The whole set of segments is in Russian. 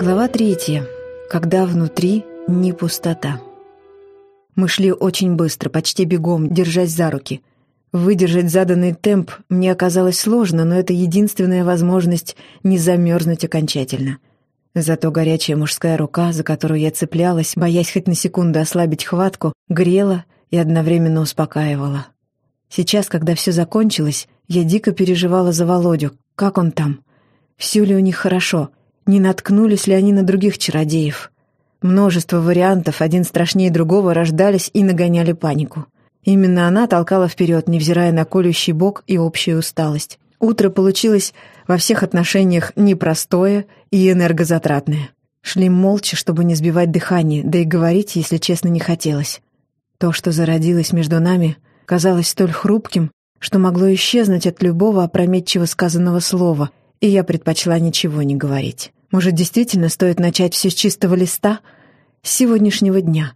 Глава третья. Когда внутри не пустота. Мы шли очень быстро, почти бегом, держась за руки. Выдержать заданный темп мне оказалось сложно, но это единственная возможность не замерзнуть окончательно. Зато горячая мужская рука, за которую я цеплялась, боясь хоть на секунду ослабить хватку, грела и одновременно успокаивала. Сейчас, когда все закончилось, я дико переживала за Володю. Как он там? Все ли у них хорошо? Не наткнулись ли они на других чародеев? Множество вариантов, один страшнее другого, рождались и нагоняли панику. Именно она толкала вперед, невзирая на колющий бок и общую усталость. Утро получилось во всех отношениях непростое и энергозатратное. Шли молча, чтобы не сбивать дыхание, да и говорить, если честно, не хотелось. То, что зародилось между нами, казалось столь хрупким, что могло исчезнуть от любого опрометчиво сказанного слова, и я предпочла ничего не говорить. Может, действительно стоит начать все с чистого листа? С сегодняшнего дня,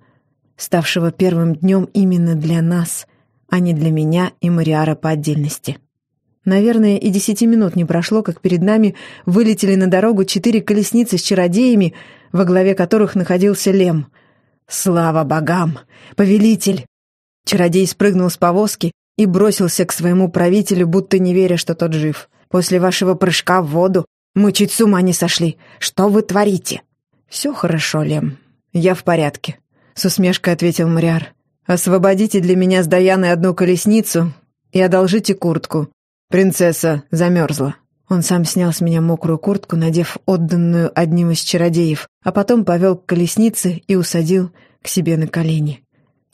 ставшего первым днем именно для нас, а не для меня и Мариара по отдельности. Наверное, и десяти минут не прошло, как перед нами вылетели на дорогу четыре колесницы с чародеями, во главе которых находился Лем. «Слава богам! Повелитель!» Чародей спрыгнул с повозки и бросился к своему правителю, будто не веря, что тот жив. «После вашего прыжка в воду мы чуть с ума не сошли. Что вы творите?» «Все хорошо, Лем. Я в порядке», — с усмешкой ответил Мариар. «Освободите для меня с Даяной одну колесницу и одолжите куртку. Принцесса замерзла». Он сам снял с меня мокрую куртку, надев отданную одним из чародеев, а потом повел к колеснице и усадил к себе на колени.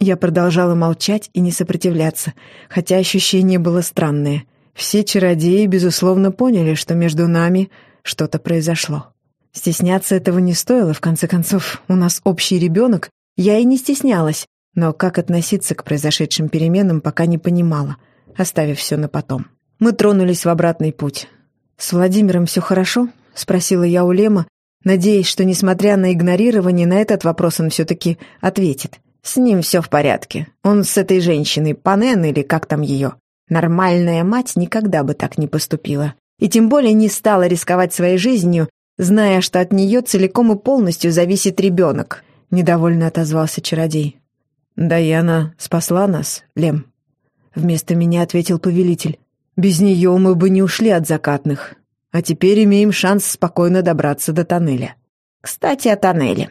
Я продолжала молчать и не сопротивляться, хотя ощущение было странное. Все чародеи, безусловно, поняли, что между нами что-то произошло. Стесняться этого не стоило, в конце концов, у нас общий ребенок, я и не стеснялась, но как относиться к произошедшим переменам, пока не понимала, оставив все на потом. Мы тронулись в обратный путь. «С Владимиром все хорошо?» — спросила я у Лема, надеясь, что, несмотря на игнорирование, на этот вопрос он все-таки ответит. «С ним все в порядке. Он с этой женщиной, Панен или как там ее. Нормальная мать никогда бы так не поступила и тем более не стала рисковать своей жизнью, зная, что от нее целиком и полностью зависит ребенок», — недовольно отозвался чародей. «Даяна спасла нас, Лем», — вместо меня ответил повелитель. «Без нее мы бы не ушли от закатных, а теперь имеем шанс спокойно добраться до тоннеля». «Кстати, о тоннеле».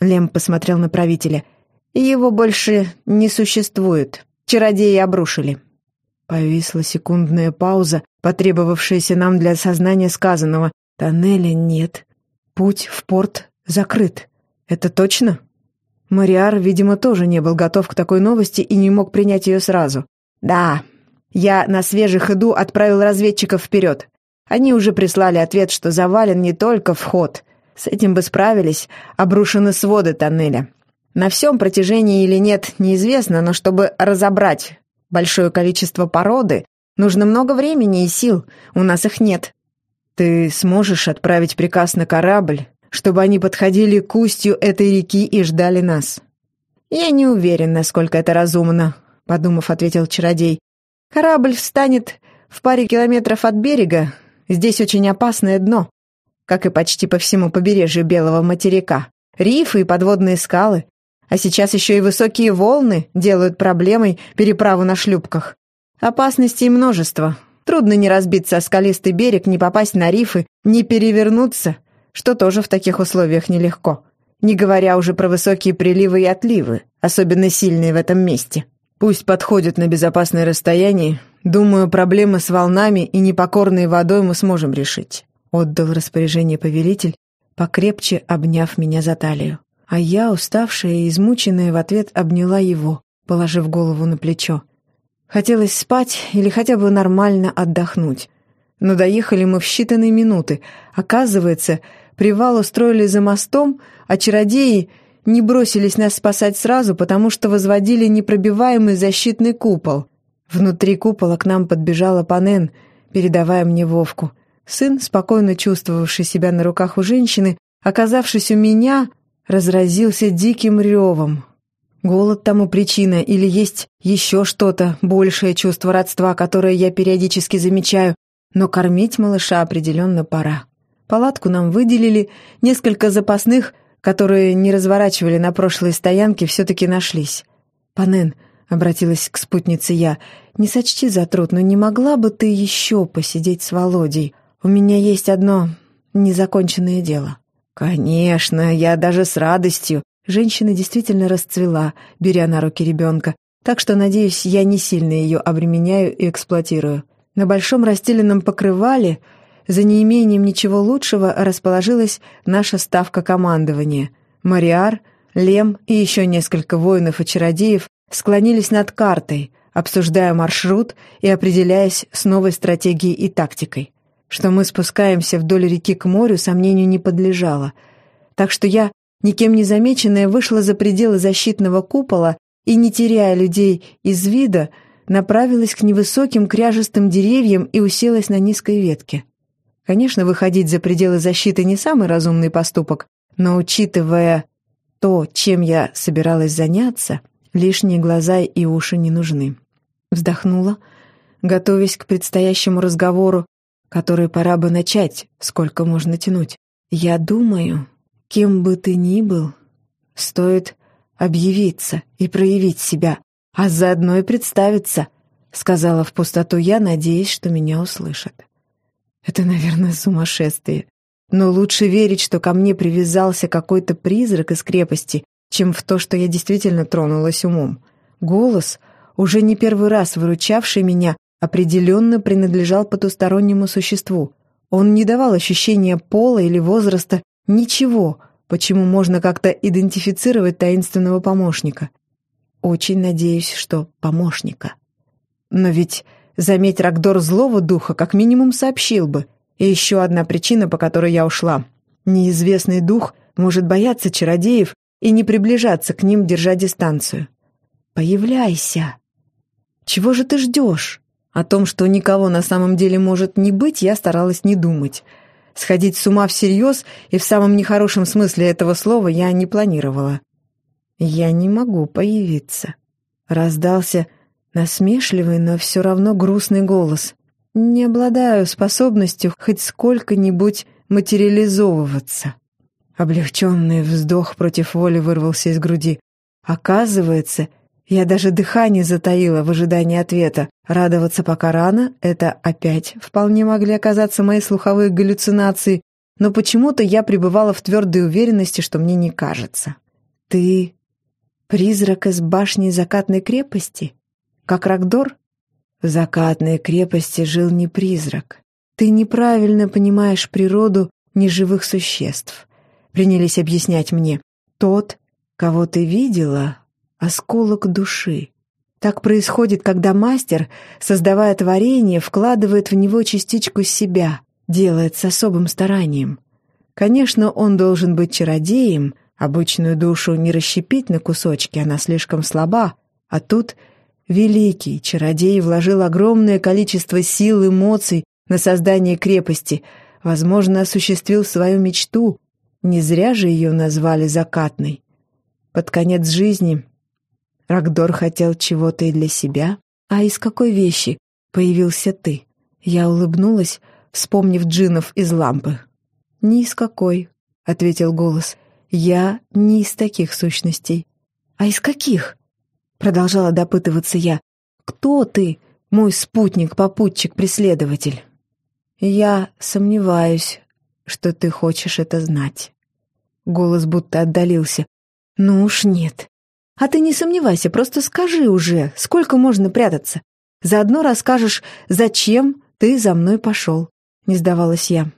Лем посмотрел на правителя. «Его больше не существует. Чародеи обрушили». Повисла секундная пауза, потребовавшаяся нам для осознания сказанного. Тоннеля нет. Путь в порт закрыт. Это точно? Мариар, видимо, тоже не был готов к такой новости и не мог принять ее сразу. «Да, я на свежих иду отправил разведчиков вперед. Они уже прислали ответ, что завален не только вход. С этим бы справились, обрушены своды тоннеля. На всем протяжении или нет, неизвестно, но чтобы разобрать большое количество породы, нужно много времени и сил, у нас их нет. Ты сможешь отправить приказ на корабль, чтобы они подходили к устью этой реки и ждали нас? Я не уверен, насколько это разумно, подумав, ответил чародей. Корабль встанет в паре километров от берега, здесь очень опасное дно, как и почти по всему побережью Белого материка. Рифы и подводные скалы. А сейчас еще и высокие волны делают проблемой переправу на шлюпках. Опасностей множество. Трудно не разбиться о скалистый берег, не попасть на рифы, не перевернуться, что тоже в таких условиях нелегко. Не говоря уже про высокие приливы и отливы, особенно сильные в этом месте. Пусть подходят на безопасное расстояние. Думаю, проблемы с волнами и непокорной водой мы сможем решить. Отдал распоряжение повелитель, покрепче обняв меня за талию. А я, уставшая и измученная, в ответ обняла его, положив голову на плечо. Хотелось спать или хотя бы нормально отдохнуть. Но доехали мы в считанные минуты. Оказывается, привал устроили за мостом, а чародеи не бросились нас спасать сразу, потому что возводили непробиваемый защитный купол. Внутри купола к нам подбежала Панен, передавая мне Вовку. Сын, спокойно чувствовавший себя на руках у женщины, оказавшись у меня, разразился диким ревом. Голод тому причина или есть еще что-то, большее чувство родства, которое я периодически замечаю, но кормить малыша определенно пора. Палатку нам выделили, несколько запасных, которые не разворачивали на прошлой стоянке, все-таки нашлись. «Панен», — обратилась к спутнице я, — «не сочти за труд, но не могла бы ты еще посидеть с Володей? У меня есть одно незаконченное дело». «Конечно, я даже с радостью». Женщина действительно расцвела, беря на руки ребенка, так что, надеюсь, я не сильно ее обременяю и эксплуатирую. На большом расстеленном покрывале за неимением ничего лучшего расположилась наша ставка командования. Мариар, Лем и еще несколько воинов и чародеев склонились над картой, обсуждая маршрут и определяясь с новой стратегией и тактикой. Что мы спускаемся вдоль реки к морю, сомнению не подлежало. Так что я, никем не замеченная, вышла за пределы защитного купола и, не теряя людей из вида, направилась к невысоким кряжестым деревьям и уселась на низкой ветке. Конечно, выходить за пределы защиты не самый разумный поступок, но учитывая то, чем я собиралась заняться, лишние глаза и уши не нужны. Вздохнула, готовясь к предстоящему разговору, который пора бы начать, сколько можно тянуть. Я думаю, кем бы ты ни был, стоит объявиться и проявить себя, а заодно и представиться, сказала в пустоту я, надеясь, что меня услышат. Это, наверное, сумасшествие. Но лучше верить, что ко мне привязался какой-то призрак из крепости, чем в то, что я действительно тронулась умом. Голос, уже не первый раз выручавший меня, определенно принадлежал потустороннему существу. Он не давал ощущения пола или возраста, ничего, почему можно как-то идентифицировать таинственного помощника. Очень надеюсь, что помощника. Но ведь Заметь, Рагдор злого духа как минимум сообщил бы. И еще одна причина, по которой я ушла. Неизвестный дух может бояться чародеев и не приближаться к ним, держа дистанцию. Появляйся. Чего же ты ждешь? О том, что никого на самом деле может не быть, я старалась не думать. Сходить с ума всерьез и в самом нехорошем смысле этого слова я не планировала. «Я не могу появиться», — раздался Насмешливый, но все равно грустный голос. Не обладаю способностью хоть сколько-нибудь материализовываться. Облегченный вздох против воли вырвался из груди. Оказывается, я даже дыхание затаила в ожидании ответа. Радоваться пока рано — это опять вполне могли оказаться мои слуховые галлюцинации, но почему-то я пребывала в твердой уверенности, что мне не кажется. «Ты призрак из башни закатной крепости?» Как Рагдор? В закатной крепости жил не призрак. Ты неправильно понимаешь природу неживых существ. Принялись объяснять мне. Тот, кого ты видела, осколок души. Так происходит, когда мастер, создавая творение, вкладывает в него частичку себя, делает с особым старанием. Конечно, он должен быть чародеем, обычную душу не расщепить на кусочки, она слишком слаба, а тут Великий чародей вложил огромное количество сил эмоций на создание крепости, возможно, осуществил свою мечту. Не зря же ее назвали закатной. Под конец жизни Рагдор хотел чего-то и для себя. А из какой вещи появился ты? Я улыбнулась, вспомнив джинов из лампы. «Ни из какой», — ответил голос. «Я не из таких сущностей». «А из каких?» Продолжала допытываться я. «Кто ты, мой спутник, попутчик, преследователь?» «Я сомневаюсь, что ты хочешь это знать». Голос будто отдалился. «Ну уж нет. А ты не сомневайся, просто скажи уже, сколько можно прятаться. Заодно расскажешь, зачем ты за мной пошел». Не сдавалась я.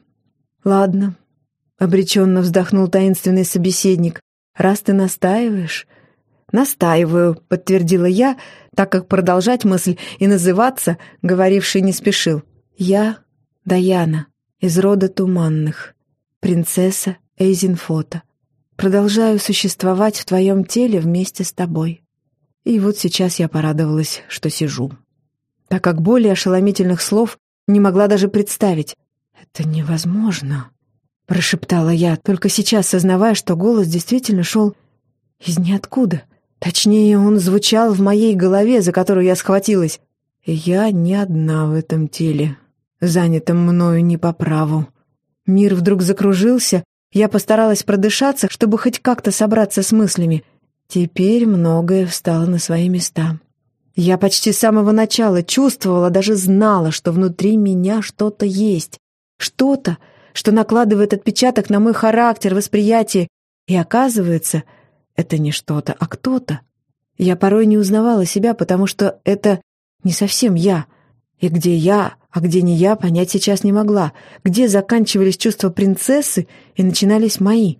«Ладно», — обреченно вздохнул таинственный собеседник. «Раз ты настаиваешь, «Настаиваю», — подтвердила я, так как продолжать мысль и называться говоривший не спешил. «Я Даяна, из рода Туманных, принцесса Эйзенфота. Продолжаю существовать в твоем теле вместе с тобой». И вот сейчас я порадовалась, что сижу. Так как более ошеломительных слов не могла даже представить. «Это невозможно», — прошептала я, только сейчас сознавая, что голос действительно шел из ниоткуда — Точнее, он звучал в моей голове, за которую я схватилась. я не одна в этом теле, занятом мною не по праву. Мир вдруг закружился, я постаралась продышаться, чтобы хоть как-то собраться с мыслями. Теперь многое встало на свои места. Я почти с самого начала чувствовала, даже знала, что внутри меня что-то есть. Что-то, что накладывает отпечаток на мой характер, восприятие. И оказывается, это не что-то, а кто-то. Я порой не узнавала себя, потому что это не совсем я. И где я, а где не я, понять сейчас не могла. Где заканчивались чувства принцессы и начинались мои.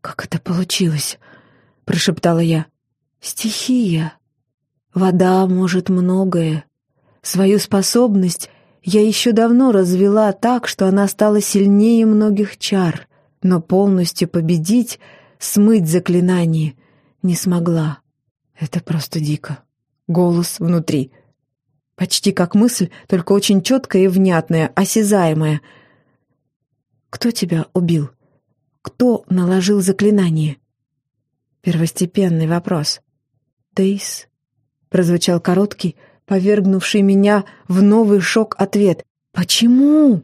«Как это получилось?» — прошептала я. «Стихия. Вода может многое. Свою способность я еще давно развела так, что она стала сильнее многих чар, но полностью победить, смыть заклинание не смогла. Это просто дико. Голос внутри — Почти как мысль, только очень четкая и внятная, осязаемая. «Кто тебя убил? Кто наложил заклинание?» Первостепенный вопрос. «Дейс?» Прозвучал короткий, повергнувший меня в новый шок ответ. «Почему?»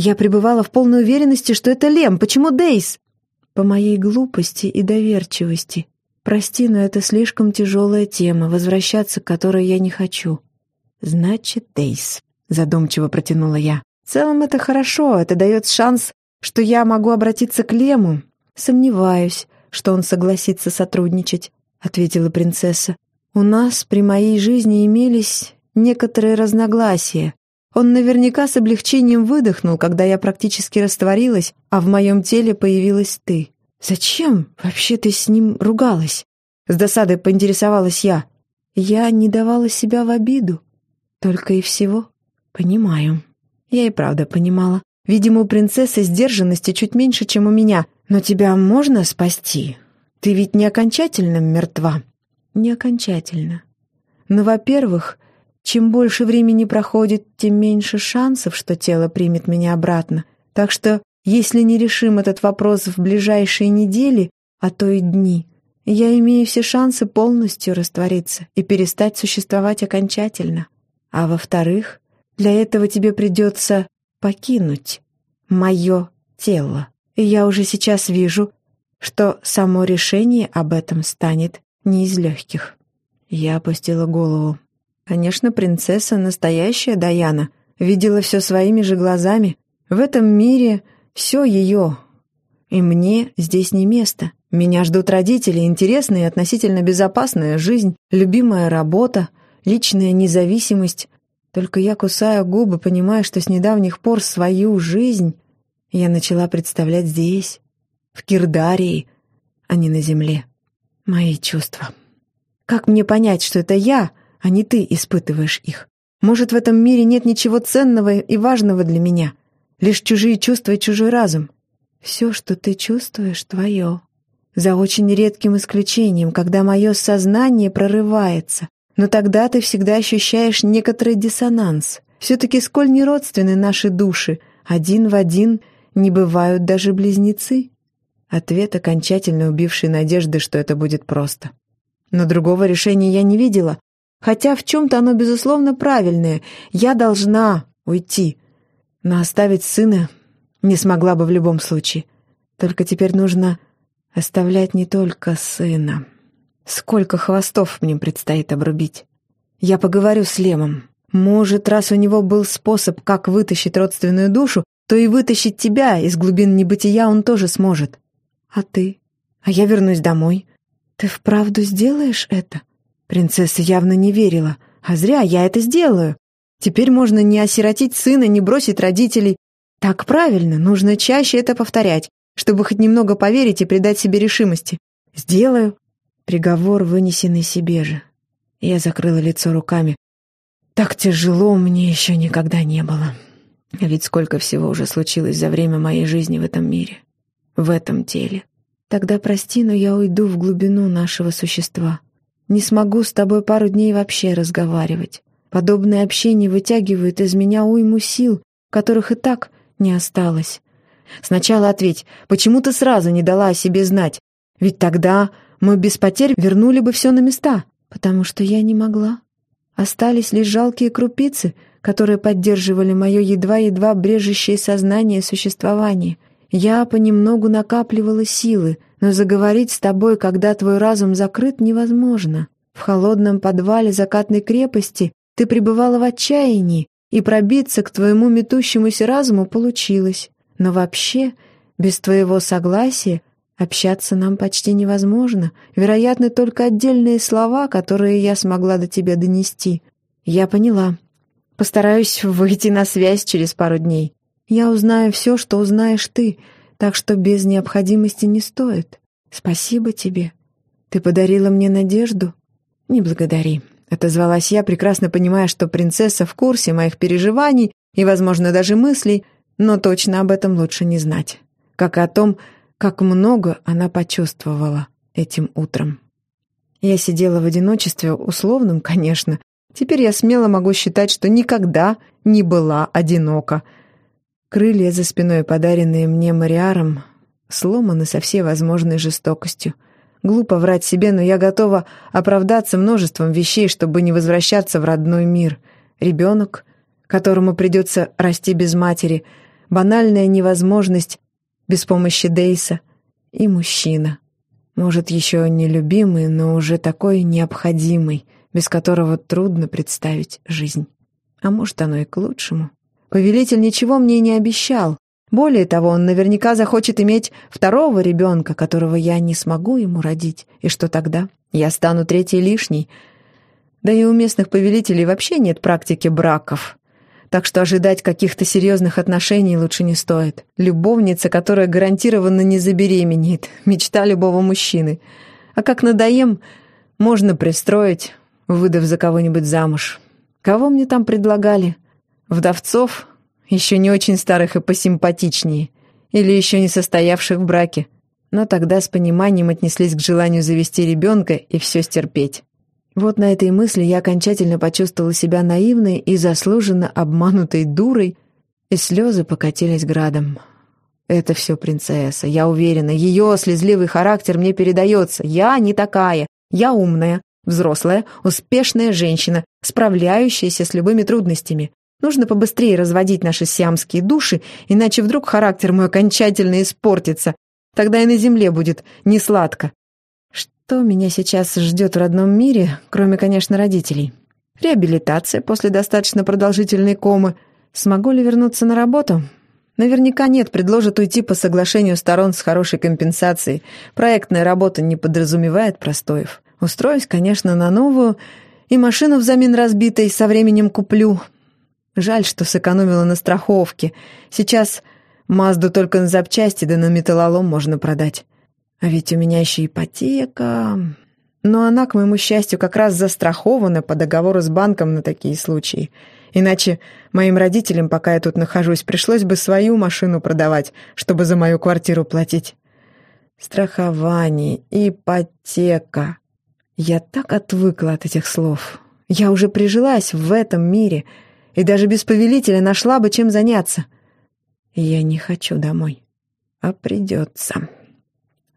Я пребывала в полной уверенности, что это Лем. Почему Дейс? По моей глупости и доверчивости. Прости, но это слишком тяжелая тема, возвращаться к которой я не хочу. «Значит, Дейс», — задумчиво протянула я. «В целом это хорошо, это дает шанс, что я могу обратиться к Лему. Сомневаюсь, что он согласится сотрудничать», — ответила принцесса. «У нас при моей жизни имелись некоторые разногласия. Он наверняка с облегчением выдохнул, когда я практически растворилась, а в моем теле появилась ты. Зачем вообще ты с ним ругалась?» С досадой поинтересовалась я. Я не давала себя в обиду. Только и всего? Понимаю. Я и правда понимала. Видимо, у принцессы сдержанности чуть меньше, чем у меня. Но тебя можно спасти? Ты ведь не окончательно мертва. Не окончательно. Но, во-первых, чем больше времени проходит, тем меньше шансов, что тело примет меня обратно. Так что, если не решим этот вопрос в ближайшие недели, а то и дни, я имею все шансы полностью раствориться и перестать существовать окончательно. А во-вторых, для этого тебе придется покинуть мое тело. И я уже сейчас вижу, что само решение об этом станет не из легких. Я опустила голову. Конечно, принцесса настоящая Даяна. Видела все своими же глазами. В этом мире все ее. И мне здесь не место. Меня ждут родители, интересная и относительно безопасная жизнь, любимая работа, личная независимость. Только я кусаю губы, понимая, что с недавних пор свою жизнь я начала представлять здесь, в Кирдарии, а не на земле. Мои чувства. Как мне понять, что это я, а не ты испытываешь их? Может, в этом мире нет ничего ценного и важного для меня? Лишь чужие чувства и чужой разум. Все, что ты чувствуешь, твое. За очень редким исключением, когда мое сознание прорывается, но тогда ты всегда ощущаешь некоторый диссонанс. Все-таки сколь не родственны наши души, один в один не бывают даже близнецы. Ответ, окончательно убивший надежды, что это будет просто. Но другого решения я не видела, хотя в чем-то оно, безусловно, правильное. Я должна уйти, но оставить сына не смогла бы в любом случае. Только теперь нужно оставлять не только сына. Сколько хвостов мне предстоит обрубить. Я поговорю с Лемом. Может, раз у него был способ, как вытащить родственную душу, то и вытащить тебя из глубин небытия он тоже сможет. А ты? А я вернусь домой. Ты вправду сделаешь это? Принцесса явно не верила. А зря, я это сделаю. Теперь можно не осиротить сына, не бросить родителей. Так правильно, нужно чаще это повторять, чтобы хоть немного поверить и придать себе решимости. Сделаю. Приговор, вынесенный себе же. Я закрыла лицо руками. Так тяжело мне еще никогда не было. Ведь сколько всего уже случилось за время моей жизни в этом мире. В этом теле. Тогда прости, но я уйду в глубину нашего существа. Не смогу с тобой пару дней вообще разговаривать. Подобное общение вытягивает из меня уйму сил, которых и так не осталось. Сначала ответь, почему ты сразу не дала о себе знать? Ведь тогда мы без потерь вернули бы все на места, потому что я не могла. Остались лишь жалкие крупицы, которые поддерживали мое едва-едва брежущее сознание существования. Я понемногу накапливала силы, но заговорить с тобой, когда твой разум закрыт, невозможно. В холодном подвале закатной крепости ты пребывала в отчаянии, и пробиться к твоему метущемуся разуму получилось. Но вообще, без твоего согласия, общаться нам почти невозможно. Вероятно, только отдельные слова, которые я смогла до тебя донести. Я поняла. Постараюсь выйти на связь через пару дней. Я узнаю все, что узнаешь ты, так что без необходимости не стоит. Спасибо тебе. Ты подарила мне надежду? Не благодари. Отозвалась я, прекрасно понимая, что принцесса в курсе моих переживаний и, возможно, даже мыслей, но точно об этом лучше не знать. Как и о том, как много она почувствовала этим утром. Я сидела в одиночестве, условном, конечно. Теперь я смело могу считать, что никогда не была одинока. Крылья за спиной, подаренные мне Мариаром, сломаны со всей возможной жестокостью — Глупо врать себе, но я готова оправдаться множеством вещей, чтобы не возвращаться в родной мир. Ребенок, которому придется расти без матери, банальная невозможность без помощи Дейса и мужчина. Может, еще не любимый, но уже такой необходимый, без которого трудно представить жизнь. А может, оно и к лучшему. Повелитель ничего мне не обещал, более того, он наверняка захочет иметь второго ребенка, которого я не смогу ему родить. И что тогда? Я стану третьей лишней. Да и у местных повелителей вообще нет практики браков. Так что ожидать каких-то серьезных отношений лучше не стоит. Любовница, которая гарантированно не забеременеет. Мечта любого мужчины. А как надоем, можно пристроить, выдав за кого-нибудь замуж. Кого мне там предлагали? Вдовцов? еще не очень старых и посимпатичнее, или еще не состоявших в браке, но тогда с пониманием отнеслись к желанию завести ребенка и все стерпеть. Вот на этой мысли я окончательно почувствовала себя наивной и заслуженно обманутой дурой, и слезы покатились градом. Это все принцесса, я уверена, ее слезливый характер мне передается. Я не такая, я умная, взрослая, успешная женщина, справляющаяся с любыми трудностями. Нужно побыстрее разводить наши сиамские души, иначе вдруг характер мой окончательно испортится. Тогда и на земле будет несладко. Что меня сейчас ждет в родном мире, кроме, конечно, родителей? Реабилитация после достаточно продолжительной комы. Смогу ли вернуться на работу? Наверняка нет, предложат уйти по соглашению сторон с хорошей компенсацией. Проектная работа не подразумевает простоев. Устроюсь, конечно, на новую, и машину взамен разбитой со временем куплю. Жаль, что сэкономила на страховке. Сейчас Мазду только на запчасти да на металлолом можно продать. А ведь у меня еще ипотека. Но она, к моему счастью, как раз застрахована по договору с банком на такие случаи. Иначе моим родителям, пока я тут нахожусь, пришлось бы свою машину продавать, чтобы за мою квартиру платить. Страхование, ипотека. Я так отвыкла от этих слов. Я уже прижилась в этом мире — и даже без повелителя нашла бы чем заняться. я не хочу домой, а придется.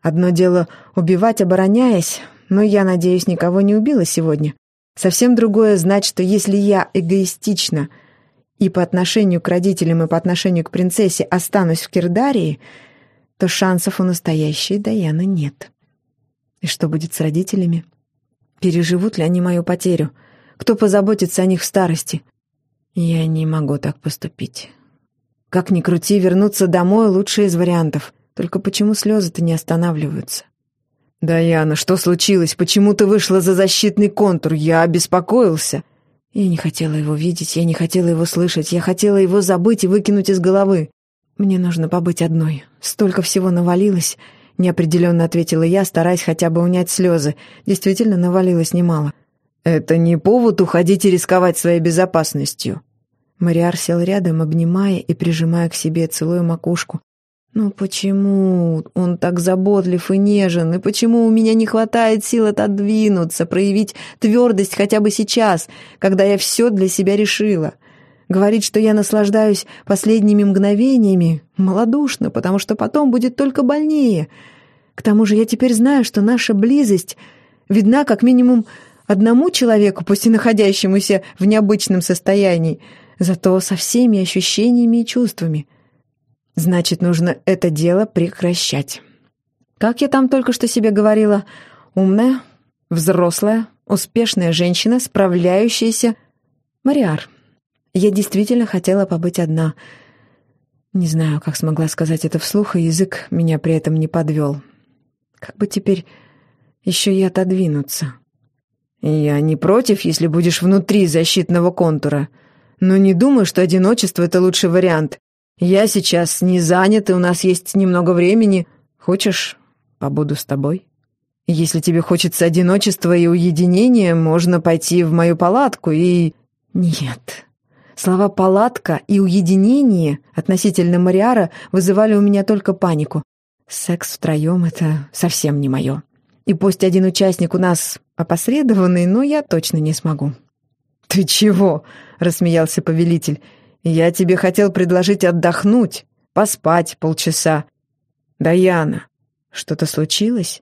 Одно дело убивать, обороняясь, но я, надеюсь, никого не убила сегодня. Совсем другое знать, что если я эгоистична и по отношению к родителям, и по отношению к принцессе останусь в Кирдарии, то шансов у настоящей Даяны нет. И что будет с родителями? Переживут ли они мою потерю? Кто позаботится о них в старости? Я не могу так поступить. Как ни крути, вернуться домой — лучший из вариантов. Только почему слезы-то не останавливаются? «Даяна, что случилось? Почему ты вышла за защитный контур? Я обеспокоился». Я не хотела его видеть, я не хотела его слышать, я хотела его забыть и выкинуть из головы. «Мне нужно побыть одной. Столько всего навалилось», — неопределенно ответила я, стараясь хотя бы унять слезы. Действительно, навалилось немало. «Это не повод уходить и рисковать своей безопасностью». Мариар сел рядом, обнимая и прижимая к себе, целую макушку. «Ну почему он так заботлив и нежен? И почему у меня не хватает сил отодвинуться, проявить твердость хотя бы сейчас, когда я все для себя решила?» Говорит, что я наслаждаюсь последними мгновениями, малодушно, потому что потом будет только больнее. К тому же я теперь знаю, что наша близость видна как минимум Одному человеку, пусть и находящемуся в необычном состоянии, зато со всеми ощущениями и чувствами. Значит, нужно это дело прекращать. Как я там только что себе говорила, умная, взрослая, успешная женщина, справляющаяся... Мариар. Я действительно хотела побыть одна. Не знаю, как смогла сказать это вслух, и язык меня при этом не подвел. Как бы теперь еще и отодвинуться? Я не против, если будешь внутри защитного контура. Но не думаю, что одиночество — это лучший вариант. Я сейчас не занят, и у нас есть немного времени. Хочешь, побуду с тобой? Если тебе хочется одиночества и уединения, можно пойти в мою палатку и... Нет. Слова «палатка» и «уединение» относительно Мариара вызывали у меня только панику. Секс втроем — это совсем не мое. И пусть один участник у нас опосредованный, но я точно не смогу». «Ты чего?» — рассмеялся повелитель. «Я тебе хотел предложить отдохнуть, поспать полчаса». «Даяна, что-то случилось?»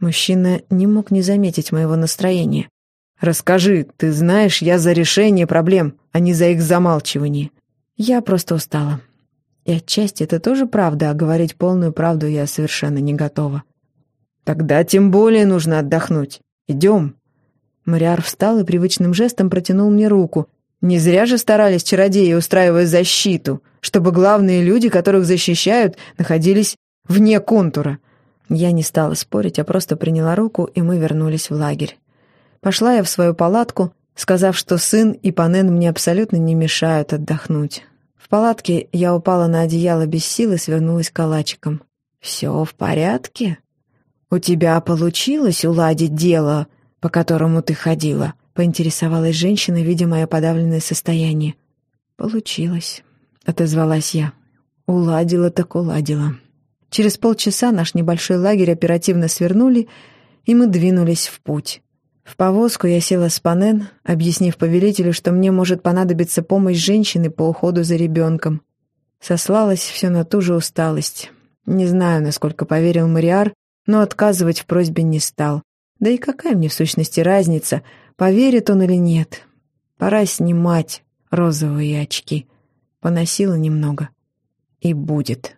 Мужчина не мог не заметить моего настроения. «Расскажи, ты знаешь, я за решение проблем, а не за их замалчивание». «Я просто устала. И отчасти это тоже правда, а говорить полную правду я совершенно не готова». «Тогда тем более нужно отдохнуть. Идем». Мариар встал и привычным жестом протянул мне руку. «Не зря же старались чародеи, устраивая защиту, чтобы главные люди, которых защищают, находились вне контура». Я не стала спорить, а просто приняла руку, и мы вернулись в лагерь. Пошла я в свою палатку, сказав, что сын и Панен мне абсолютно не мешают отдохнуть. В палатке я упала на одеяло без сил и свернулась калачиком. «Все в порядке?» «У тебя получилось уладить дело, по которому ты ходила?» — поинтересовалась женщина, видя мое подавленное состояние. «Получилось», — отозвалась я. «Уладила так уладила». Через полчаса наш небольшой лагерь оперативно свернули, и мы двинулись в путь. В повозку я села с Панен, объяснив повелителю, что мне может понадобиться помощь женщины по уходу за ребенком. Сослалась все на ту же усталость. Не знаю, насколько поверил Мариар, но отказывать в просьбе не стал. Да и какая мне в сущности разница, поверит он или нет. Пора снимать розовые очки. Поносила немного. И будет.